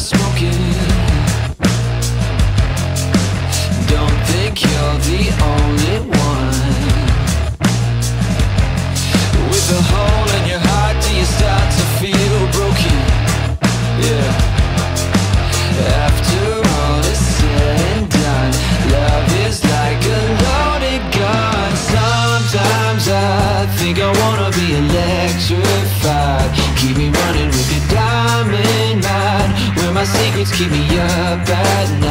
smoking. Don't think you're the only one. With a hole in your heart, do you start to feel broken? Yeah. After all is said and done, love is like a loaded gun. Sometimes I think I wanna be electric. It's keep me up at night.